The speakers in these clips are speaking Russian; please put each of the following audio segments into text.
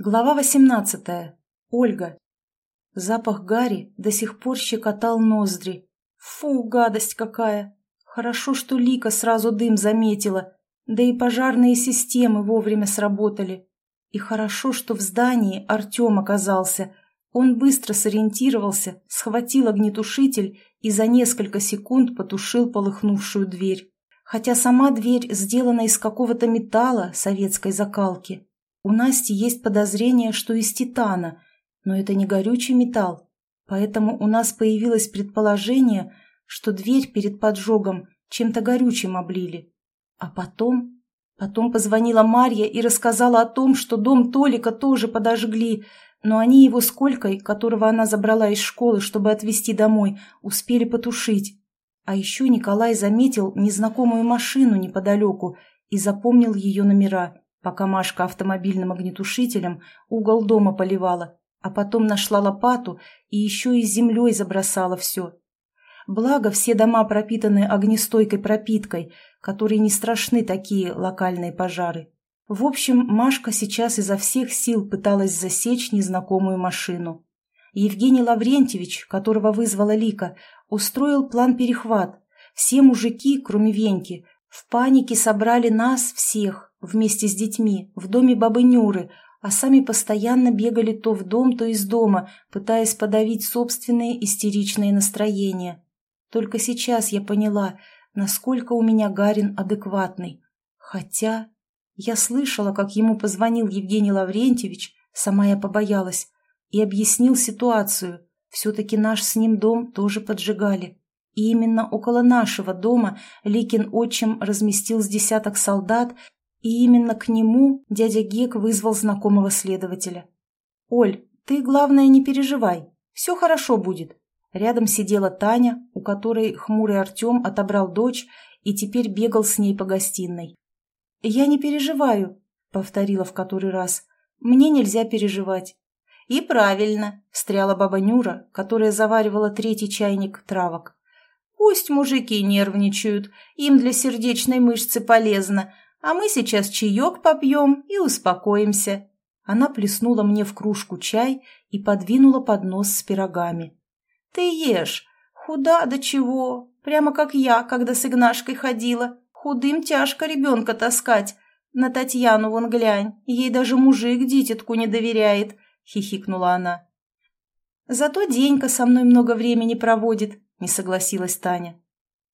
Глава 18. Ольга. Запах гари до сих пор щекотал ноздри. Фу, гадость какая! Хорошо, что Лика сразу дым заметила, да и пожарные системы вовремя сработали. И хорошо, что в здании Артем оказался. Он быстро сориентировался, схватил огнетушитель и за несколько секунд потушил полыхнувшую дверь. Хотя сама дверь сделана из какого-то металла советской закалки. У Насти есть подозрение, что из титана, но это не горючий металл, поэтому у нас появилось предположение, что дверь перед поджогом чем-то горючим облили. А потом... Потом позвонила Марья и рассказала о том, что дом Толика тоже подожгли, но они его с Колькой, которого она забрала из школы, чтобы отвезти домой, успели потушить. А еще Николай заметил незнакомую машину неподалеку и запомнил ее номера пока Машка автомобильным огнетушителем угол дома поливала, а потом нашла лопату и еще и землей забросала все. Благо, все дома пропитаны огнестойкой пропиткой, которые не страшны такие локальные пожары. В общем, Машка сейчас изо всех сил пыталась засечь незнакомую машину. Евгений Лаврентьевич, которого вызвала Лика, устроил план-перехват. Все мужики, кроме Веньки, в панике собрали нас всех, вместе с детьми в доме бабы Нюры, а сами постоянно бегали то в дом, то из дома, пытаясь подавить собственные истеричные настроения. Только сейчас я поняла, насколько у меня Гарин адекватный. Хотя я слышала, как ему позвонил Евгений Лаврентьевич, сама я побоялась, и объяснил ситуацию. Все-таки наш с ним дом тоже поджигали. И именно около нашего дома Ликин отчим разместил с десяток солдат и именно к нему дядя Гек вызвал знакомого следователя. «Оль, ты, главное, не переживай. Все хорошо будет». Рядом сидела Таня, у которой хмурый Артем отобрал дочь и теперь бегал с ней по гостиной. «Я не переживаю», — повторила в который раз. «Мне нельзя переживать». «И правильно», — встряла баба Нюра, которая заваривала третий чайник травок. «Пусть мужики нервничают, им для сердечной мышцы полезно, а мы сейчас чаек попьем и успокоимся». Она плеснула мне в кружку чай и подвинула поднос с пирогами. «Ты ешь. Худа до чего. Прямо как я, когда с Игнашкой ходила. Худым тяжко ребенка таскать. На Татьяну вон глянь, ей даже мужик дитятку не доверяет», — хихикнула она. «Зато Денька со мной много времени проводит», — не согласилась Таня.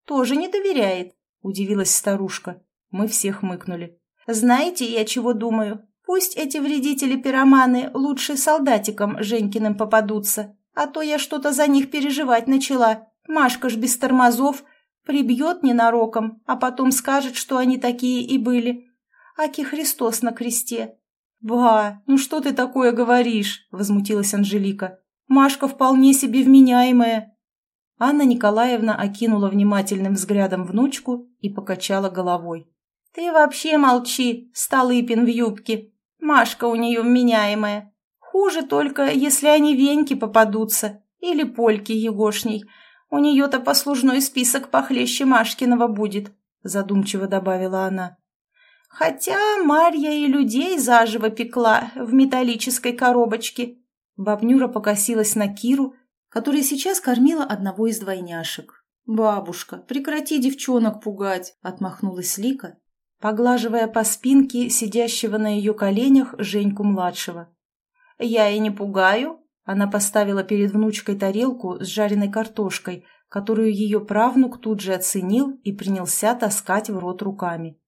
«Тоже не доверяет», — удивилась старушка. Мы все хмыкнули. «Знаете, я чего думаю? Пусть эти вредители-пироманы лучше солдатикам Женькиным попадутся, а то я что-то за них переживать начала. Машка ж без тормозов прибьет ненароком, а потом скажет, что они такие и были. Аки Христос на кресте». «Ба, ну что ты такое говоришь?» – возмутилась Анжелика. «Машка вполне себе вменяемая». Анна Николаевна окинула внимательным взглядом внучку и покачала головой. «Ты вообще молчи, Столыпин в юбке. Машка у нее вменяемая. Хуже только, если они веньки попадутся. Или польки егошней. У нее-то послужной список похлеще Машкиного будет», задумчиво добавила она. «Хотя Марья и людей заживо пекла в металлической коробочке». Бабнюра покосилась на Киру, которая сейчас кормила одного из двойняшек. «Бабушка, прекрати девчонок пугать!» — отмахнулась Лика поглаживая по спинке сидящего на ее коленях Женьку-младшего. «Я и не пугаю», — она поставила перед внучкой тарелку с жареной картошкой, которую ее правнук тут же оценил и принялся таскать в рот руками.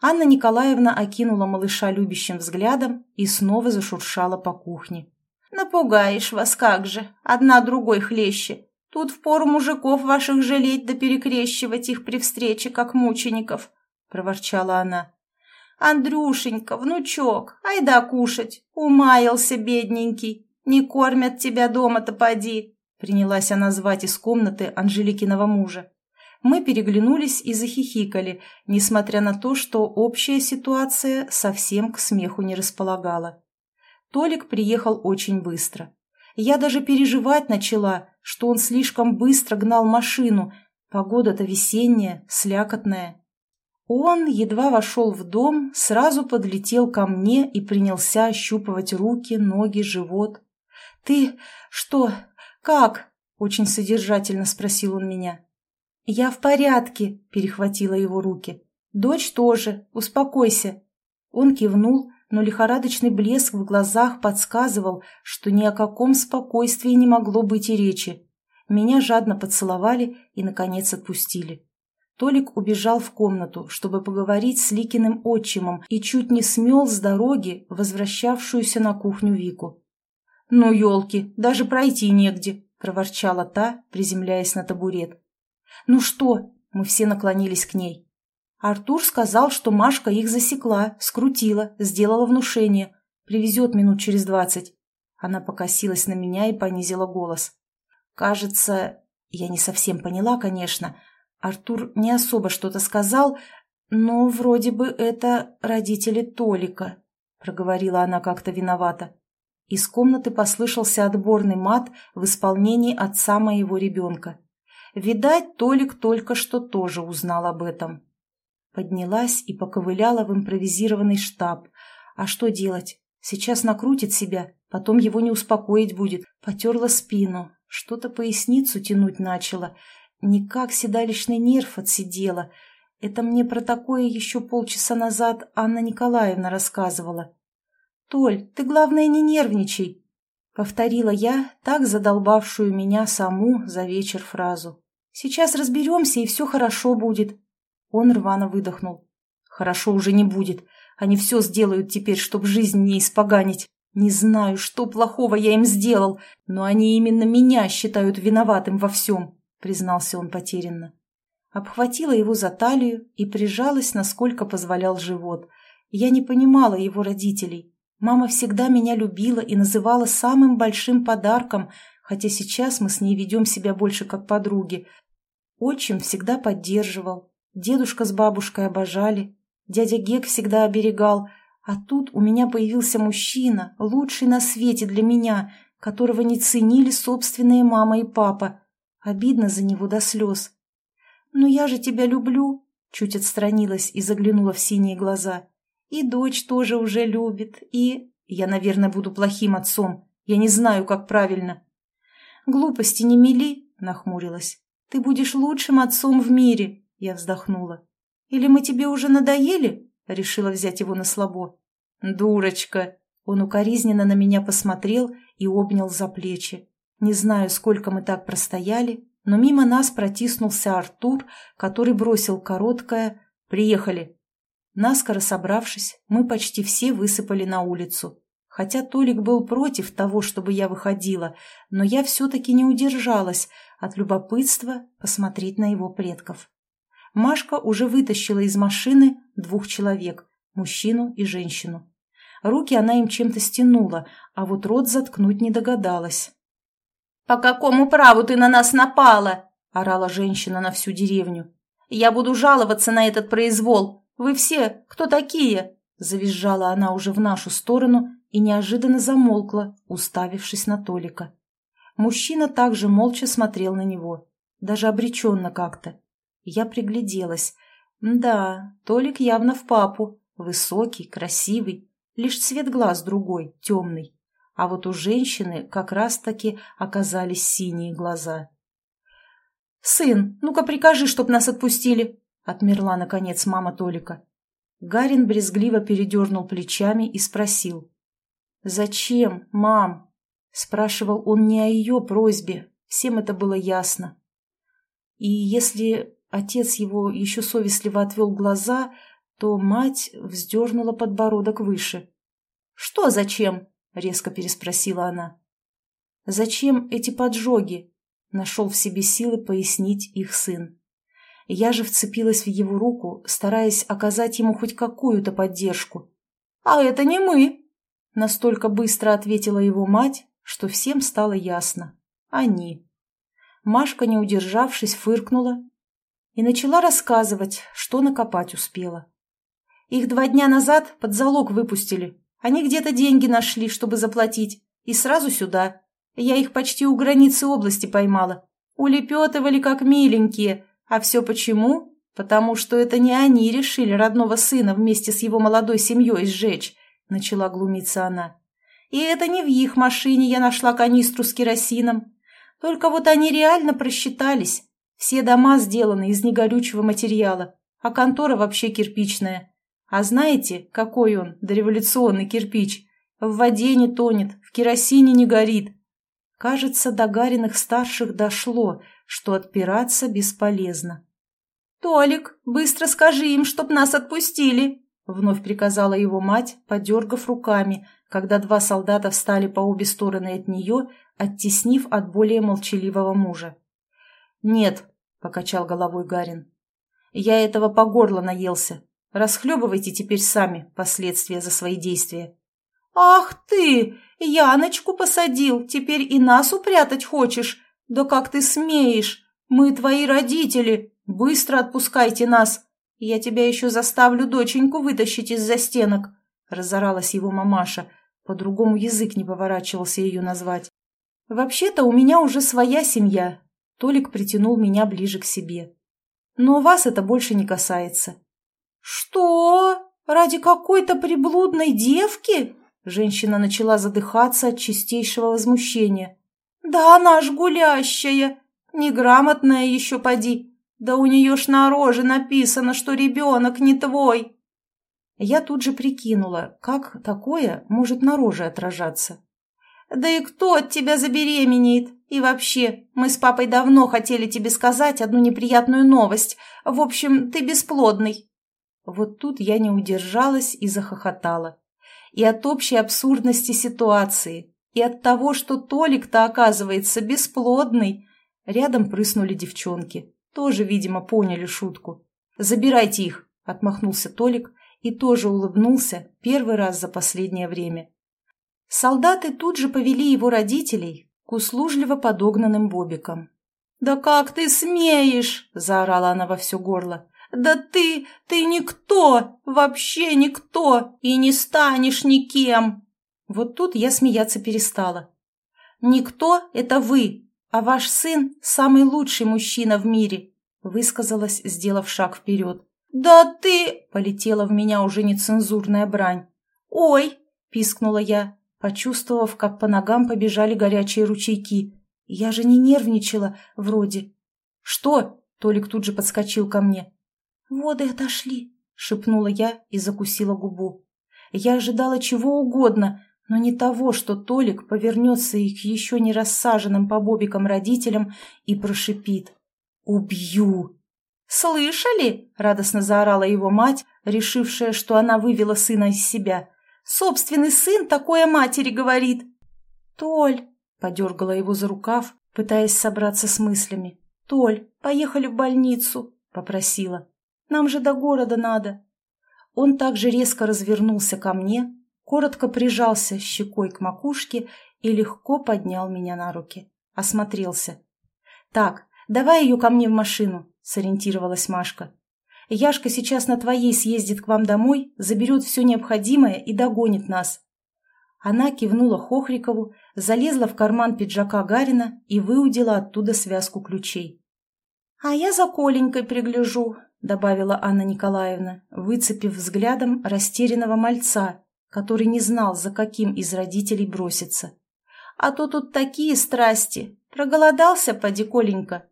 Анна Николаевна окинула малыша любящим взглядом и снова зашуршала по кухне. «Напугаешь вас как же, одна другой хлеще. Тут впору мужиков ваших жалеть да перекрещивать их при встрече, как мучеников проворчала она. «Андрюшенька, внучок, айда кушать, умаялся бедненький, не кормят тебя дома-то поди», принялась она звать из комнаты Анжеликиного мужа. Мы переглянулись и захихикали, несмотря на то, что общая ситуация совсем к смеху не располагала. Толик приехал очень быстро. Я даже переживать начала, что он слишком быстро гнал машину. Погода-то весенняя, слякотная. Он, едва вошел в дом, сразу подлетел ко мне и принялся ощупывать руки, ноги, живот. «Ты что? Как?» – очень содержательно спросил он меня. «Я в порядке», – перехватила его руки. «Дочь тоже. Успокойся». Он кивнул, но лихорадочный блеск в глазах подсказывал, что ни о каком спокойствии не могло быть и речи. Меня жадно поцеловали и, наконец, отпустили. Толик убежал в комнату, чтобы поговорить с Ликиным отчимом и чуть не смел с дороги возвращавшуюся на кухню Вику. «Ну, елки, даже пройти негде», — проворчала та, приземляясь на табурет. «Ну что?» — мы все наклонились к ней. Артур сказал, что Машка их засекла, скрутила, сделала внушение. Привезет минут через двадцать. Она покосилась на меня и понизила голос. Кажется, я не совсем поняла, конечно, — Артур не особо что-то сказал, но вроде бы это родители Толика, проговорила она как-то виновата. Из комнаты послышался отборный мат в исполнении отца моего ребенка. Видать, Толик только что тоже узнал об этом. Поднялась и поковыляла в импровизированный штаб. А что делать? Сейчас накрутит себя, потом его не успокоить будет. Потерла спину, что-то поясницу тянуть начала. Никак седалищный нерв отсидела. Это мне про такое еще полчаса назад Анна Николаевна рассказывала. «Толь, ты, главное, не нервничай», — повторила я, так задолбавшую меня саму за вечер фразу. «Сейчас разберемся, и все хорошо будет». Он рвано выдохнул. «Хорошо уже не будет. Они все сделают теперь, чтобы жизнь не испоганить. Не знаю, что плохого я им сделал, но они именно меня считают виноватым во всем признался он потерянно. Обхватила его за талию и прижалась, насколько позволял живот. Я не понимала его родителей. Мама всегда меня любила и называла самым большим подарком, хотя сейчас мы с ней ведем себя больше как подруги. Отчим всегда поддерживал, дедушка с бабушкой обожали, дядя Гек всегда оберегал, а тут у меня появился мужчина, лучший на свете для меня, которого не ценили собственные мама и папа. Обидно за него до слез. «Но я же тебя люблю», — чуть отстранилась и заглянула в синие глаза. «И дочь тоже уже любит, и...» «Я, наверное, буду плохим отцом. Я не знаю, как правильно». «Глупости не мели», — нахмурилась. «Ты будешь лучшим отцом в мире», — я вздохнула. «Или мы тебе уже надоели?» — решила взять его на слабо. «Дурочка!» Он укоризненно на меня посмотрел и обнял за плечи. Не знаю, сколько мы так простояли, но мимо нас протиснулся Артур, который бросил короткое «Приехали». Наскоро собравшись, мы почти все высыпали на улицу. Хотя Толик был против того, чтобы я выходила, но я все-таки не удержалась от любопытства посмотреть на его предков. Машка уже вытащила из машины двух человек, мужчину и женщину. Руки она им чем-то стянула, а вот рот заткнуть не догадалась. «По какому праву ты на нас напала?» – орала женщина на всю деревню. «Я буду жаловаться на этот произвол. Вы все кто такие?» – завизжала она уже в нашу сторону и неожиданно замолкла, уставившись на Толика. Мужчина также молча смотрел на него, даже обреченно как-то. Я пригляделась. Да, Толик явно в папу, высокий, красивый, лишь цвет глаз другой, темный а вот у женщины как раз-таки оказались синие глаза. «Сын, ну-ка прикажи, чтоб нас отпустили!» — отмерла, наконец, мама Толика. Гарин брезгливо передернул плечами и спросил. «Зачем, мам?» — спрашивал он не о ее просьбе, всем это было ясно. И если отец его еще совестливо отвел глаза, то мать вздернула подбородок выше. «Что зачем?» — резко переспросила она. «Зачем эти поджоги?» — нашел в себе силы пояснить их сын. Я же вцепилась в его руку, стараясь оказать ему хоть какую-то поддержку. «А это не мы!» — настолько быстро ответила его мать, что всем стало ясно. Они. Машка, не удержавшись, фыркнула и начала рассказывать, что накопать успела. Их два дня назад под залог выпустили, они где-то деньги нашли, чтобы заплатить, и сразу сюда. Я их почти у границы области поймала. Улепетывали, как миленькие. А все почему? потому что это не они решили родного сына вместе с его молодой семьей сжечь, начала глумиться она. И это не в их машине я нашла канистру с керосином. Только вот они реально просчитались. Все дома сделаны из негорючего материала, а контора вообще кирпичная. А знаете, какой он, дореволюционный кирпич? В воде не тонет, в керосине не горит. Кажется, до Гариных старших дошло, что отпираться бесполезно. «Толик, быстро скажи им, чтоб нас отпустили!» Вновь приказала его мать, подергав руками, когда два солдата встали по обе стороны от нее, оттеснив от более молчаливого мужа. «Нет», — покачал головой Гарин, — «я этого по горло наелся. Расхлебывайте теперь сами последствия за свои действия». «Ах ты! Яночку посадил, теперь и нас упрятать хочешь? Да как ты смеешь? Мы твои родители, быстро отпускайте нас!» «Я тебя еще заставлю доченьку вытащить из-за стенок», — разоралась его мамаша. По-другому язык не поворачивался ее назвать. «Вообще-то у меня уже своя семья». Толик притянул меня ближе к себе. «Но вас это больше не касается». «Что? Ради какой-то приблудной девки?» Женщина начала задыхаться от чистейшего возмущения. «Да она ж гулящая! Неграмотная еще поди! Да у нее ж на роже написано, что ребенок не твой. Я тут же прикинула, как такое может на роже отражаться. Да и кто от тебя забеременеет? И вообще, мы с папой давно хотели тебе сказать одну неприятную новость. В общем, ты бесплодный. Вот тут я не удержалась и захохотала. И от общей абсурдности ситуации, и от того, что Толик-то, оказывается, бесплодный. Рядом прыснули девчонки. Тоже, видимо, поняли шутку. «Забирайте их!» – отмахнулся Толик и тоже улыбнулся первый раз за последнее время. Солдаты тут же повели его родителей к услужливо подогнанным бобикам. «Да как ты смеешь!» – заорала она во все горло. «Да ты, ты никто, вообще никто, и не станешь никем!» Вот тут я смеяться перестала. «Никто – это вы, «А ваш сын – самый лучший мужчина в мире», – высказалась, сделав шаг вперед. «Да ты...» – полетела в меня уже нецензурная брань. «Ой!» – пискнула я, почувствовав, как по ногам побежали горячие ручейки. «Я же не нервничала, вроде». «Что?» – Толик тут же подскочил ко мне. «Воды отошли», – шепнула я и закусила губу. Я ожидала чего угодно, но не того, что Толик повернется и к еще не рассаженным по бобикам родителям и прошипит «Убью!». «Слышали?» — радостно заорала его мать, решившая, что она вывела сына из себя. «Собственный сын такое матери говорит!» «Толь!» — подергала его за рукав, пытаясь собраться с мыслями. «Толь, поехали в больницу!» — попросила. «Нам же до города надо!» Он также резко развернулся ко мне, коротко прижался щекой к макушке и легко поднял меня на руки. Осмотрелся. «Так, давай ее ко мне в машину», — сориентировалась Машка. «Яшка сейчас на твоей съездит к вам домой, заберет все необходимое и догонит нас». Она кивнула Хохрикову, залезла в карман пиджака Гарина и выудила оттуда связку ключей. «А я за Коленькой пригляжу», — добавила Анна Николаевна, выцепив взглядом растерянного мальца, который не знал, за каким из родителей броситься. «А то тут такие страсти! Проголодался, поди, Коленька!»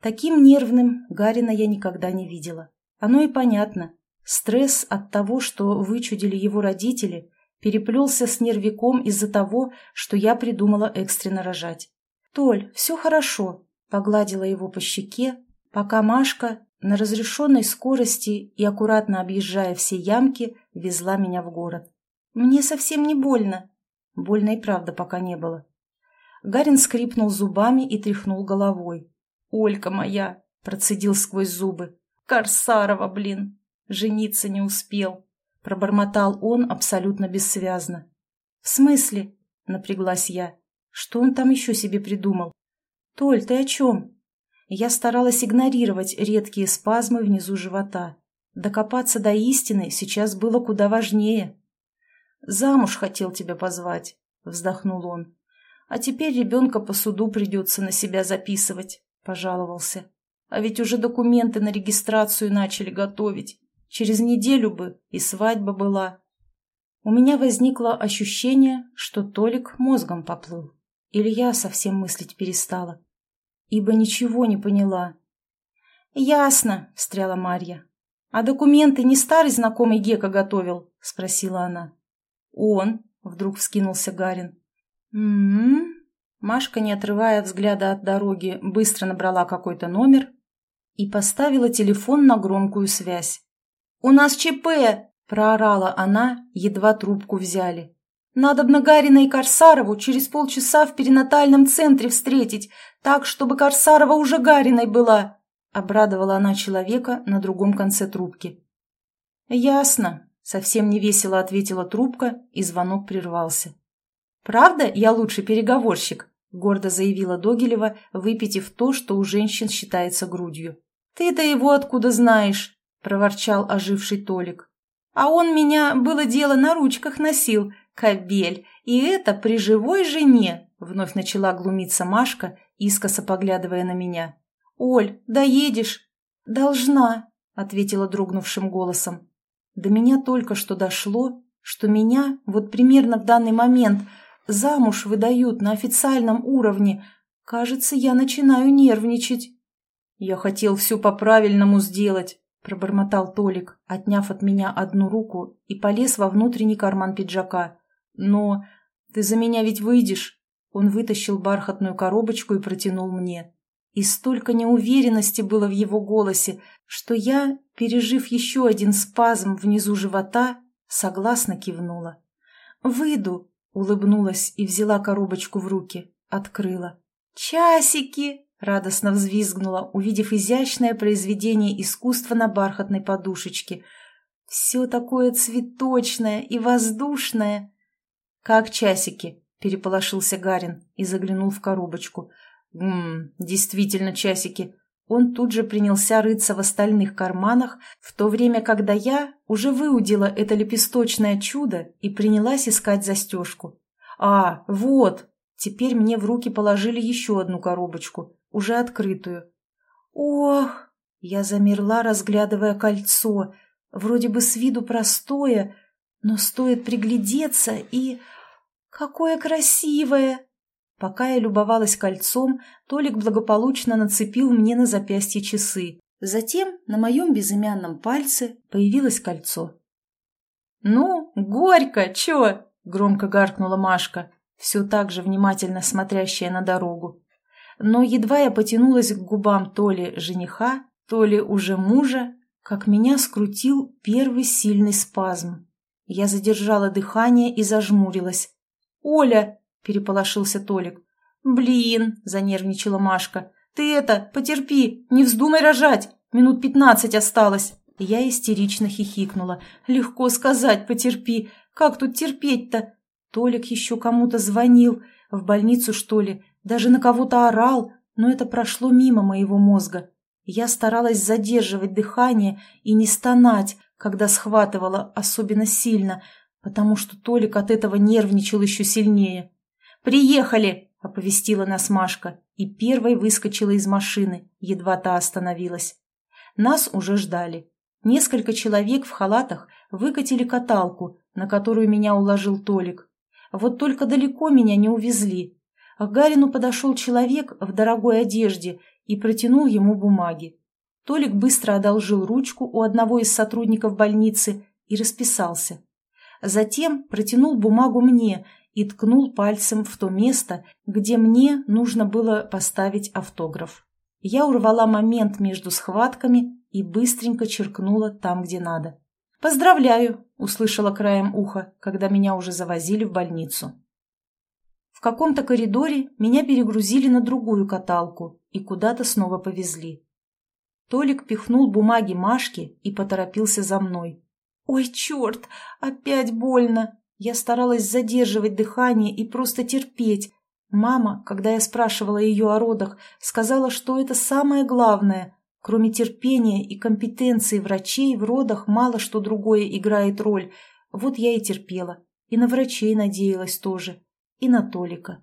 Таким нервным Гарина я никогда не видела. Оно и понятно. Стресс от того, что вычудили его родители, переплелся с нервиком из-за того, что я придумала экстренно рожать. «Толь, все хорошо», — погладила его по щеке, пока Машка на разрешенной скорости и аккуратно объезжая все ямки, везла меня в город. «Мне совсем не больно». Больно и правда пока не было. Гарин скрипнул зубами и тряхнул головой. «Олька моя!» — процедил сквозь зубы. «Корсарова, блин! Жениться не успел!» — пробормотал он абсолютно бессвязно. «В смысле?» — напряглась я. «Что он там еще себе придумал?» «Толь, ты о чем?» Я старалась игнорировать редкие спазмы внизу живота. Докопаться до истины сейчас было куда важнее. «Замуж хотел тебя позвать», — вздохнул он. «А теперь ребенка по суду придется на себя записывать», — пожаловался. А ведь уже документы на регистрацию начали готовить. Через неделю бы и свадьба была. У меня возникло ощущение, что Толик мозгом поплыл. Или я совсем мыслить перестала. Ибо ничего не поняла. «Ясно», — встряла Марья. «А документы не старый знакомый Гека готовил?» — спросила она. «Он», — вдруг вскинулся Гарин. «М-м-м». Машка, не отрывая взгляда от дороги, быстро набрала какой-то номер и поставила телефон на громкую связь. «У нас ЧП!» – проорала она, едва трубку взяли. «Надо б Гарина и Корсарову через полчаса в перинатальном центре встретить, так, чтобы Корсарова уже Гариной была!» – обрадовала она человека на другом конце трубки. «Ясно», – совсем невесело ответила трубка, и звонок прервался. «Правда, я лучший переговорщик?» – гордо заявила Догилева, выпитив то, что у женщин считается грудью. «Ты-то его откуда знаешь?» – проворчал оживший Толик. «А он меня, было дело, на ручках носил, кобель, и это при живой жене!» – вновь начала глумиться Машка, искоса поглядывая на меня. «Оль, доедешь?» «Должна», – ответила дрогнувшим голосом. До меня только что дошло, что меня, вот примерно в данный момент, замуж выдают на официальном уровне. Кажется, я начинаю нервничать. «Я хотел все по-правильному сделать», — пробормотал Толик, отняв от меня одну руку и полез во внутренний карман пиджака. «Но ты за меня ведь выйдешь?» Он вытащил бархатную коробочку и протянул мне. И столько неуверенности было в его голосе, что я, пережив еще один спазм внизу живота, согласно кивнула. «Выйду», — улыбнулась и взяла коробочку в руки, открыла. «Часики!» Радостно взвизгнула, увидев изящное произведение искусства на бархатной подушечке. Все такое цветочное и воздушное. «Как часики?» – переполошился Гарин и заглянул в коробочку. «Ммм, действительно часики». Он тут же принялся рыться в остальных карманах, в то время, когда я уже выудила это лепесточное чудо и принялась искать застежку. «А, вот!» Теперь мне в руки положили еще одну коробочку уже открытую. «Ох!» Я замерла, разглядывая кольцо. Вроде бы с виду простое, но стоит приглядеться и... Какое красивое! Пока я любовалась кольцом, Толик благополучно нацепил мне на запястье часы. Затем на моем безымянном пальце появилось кольцо. «Ну, горько, чё?» — громко гаркнула Машка, все так же внимательно смотрящая на дорогу но едва я потянулась к губам то ли жениха, то ли уже мужа, как меня скрутил первый сильный спазм. Я задержала дыхание и зажмурилась. «Оля!» – переполошился Толик. «Блин!» – занервничала Машка. «Ты это, потерпи, не вздумай рожать! Минут пятнадцать осталось!» Я истерично хихикнула. «Легко сказать, потерпи! Как тут терпеть-то?» Толик еще кому-то звонил. В больницу, что ли? даже на кого-то орал, но это прошло мимо моего мозга. Я старалась задерживать дыхание и не стонать, когда схватывала особенно сильно, потому что Толик от этого нервничал еще сильнее. «Приехали!» — оповестила нас Машка и первой выскочила из машины, едва та остановилась. Нас уже ждали. Несколько человек в халатах выкатили каталку, на которую меня уложил Толик. Вот только далеко меня не увезли, к Гарину подошел человек в дорогой одежде и протянул ему бумаги. Толик быстро одолжил ручку у одного из сотрудников больницы и расписался. Затем протянул бумагу мне и ткнул пальцем в то место, где мне нужно было поставить автограф. Я урвала момент между схватками и быстренько черкнула там, где надо. «Поздравляю!» – услышала краем уха, когда меня уже завозили в больницу. В каком-то коридоре меня перегрузили на другую каталку и куда-то снова повезли. Толик пихнул бумаги Машке и поторопился за мной. «Ой, черт! Опять больно!» Я старалась задерживать дыхание и просто терпеть. Мама, когда я спрашивала ее о родах, сказала, что это самое главное. Кроме терпения и компетенции врачей в родах мало что другое играет роль. Вот я и терпела. И на врачей надеялась тоже и на Толика.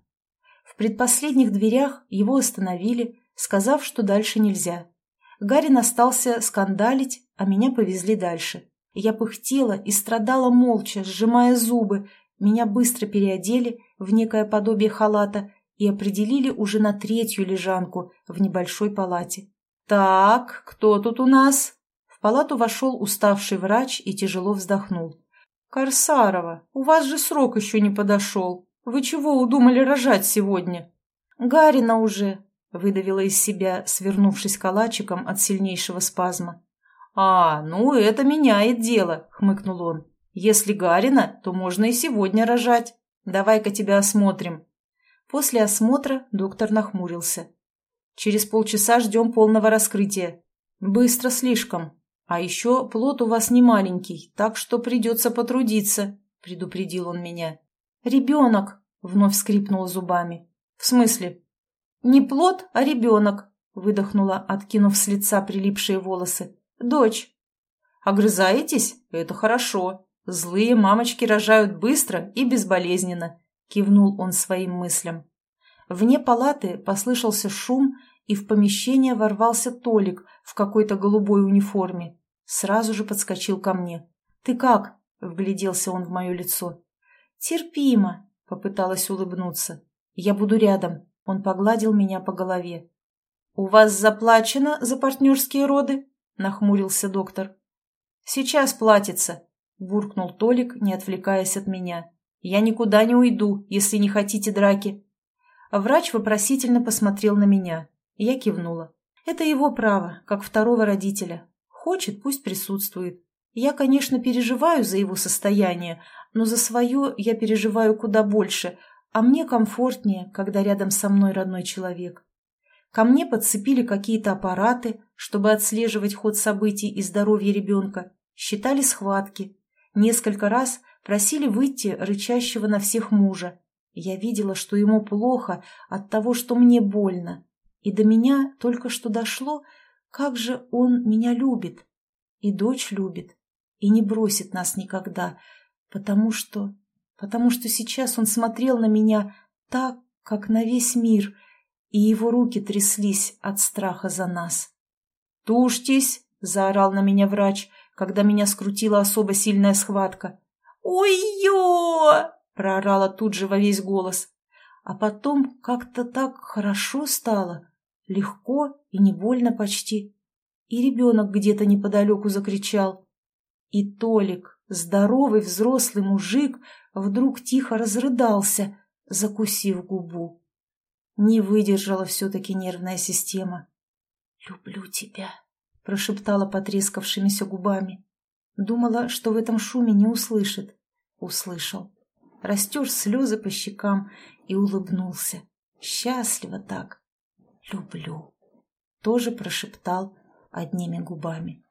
В предпоследних дверях его остановили, сказав, что дальше нельзя. Гарин остался скандалить, а меня повезли дальше. Я пыхтела и страдала молча, сжимая зубы. Меня быстро переодели в некое подобие халата и определили уже на третью лежанку в небольшой палате. «Так, кто тут у нас?» В палату вошел уставший врач и тяжело вздохнул. «Корсарова, у вас же срок еще не подошел. Вы чего удумали рожать сегодня?» «Гарина уже», — выдавила из себя, свернувшись калачиком от сильнейшего спазма. «А, ну это меняет дело», — хмыкнул он. «Если Гарина, то можно и сегодня рожать. Давай-ка тебя осмотрим». После осмотра доктор нахмурился. «Через полчаса ждем полного раскрытия. Быстро слишком. А еще плод у вас не маленький, так что придется потрудиться», — предупредил он меня. «Ребенок», — вновь скрипнула зубами. «В смысле?» «Не плод, а ребенок», — выдохнула, откинув с лица прилипшие волосы. «Дочь». «Огрызаетесь? Это хорошо. Злые мамочки рожают быстро и безболезненно», — кивнул он своим мыслям. Вне палаты послышался шум, и в помещение ворвался Толик в какой-то голубой униформе. Сразу же подскочил ко мне. «Ты как?» — вгляделся он в мое лицо. «Терпимо», — попыталась улыбнуться. «Я буду рядом». Он погладил меня по голове. «У вас заплачено за партнерские роды?» — нахмурился доктор. «Сейчас платится», — буркнул Толик, не отвлекаясь от меня. «Я никуда не уйду, если не хотите драки». Врач вопросительно посмотрел на меня. Я кивнула. «Это его право, как второго родителя. Хочет, пусть присутствует. Я, конечно, переживаю за его состояние, но за свое я переживаю куда больше, а мне комфортнее, когда рядом со мной родной человек. Ко мне подцепили какие-то аппараты, чтобы отслеживать ход событий и здоровье ребенка, считали схватки. Несколько раз просили выйти рычащего на всех мужа. Я видела, что ему плохо от того, что мне больно. И до меня только что дошло, как же он меня любит. И дочь любит. И не бросит нас никогда. Потому что... Потому что сейчас он смотрел на меня так, как на весь мир — и его руки тряслись от страха за нас. «Тушьтесь!» — заорал на меня врач, когда меня скрутила особо сильная схватка. «Ой-ё!» — проорала тут же во весь голос. А потом как-то так хорошо стало, легко и не больно почти. И ребенок где-то неподалеку закричал. И Толик, здоровый взрослый мужик, вдруг тихо разрыдался, закусив губу. Не выдержала все-таки нервная система. «Люблю тебя», — прошептала потрескавшимися губами. Думала, что в этом шуме не услышит. Услышал. Растер слезы по щекам и улыбнулся. Счастливо так. «Люблю», — тоже прошептал одними губами.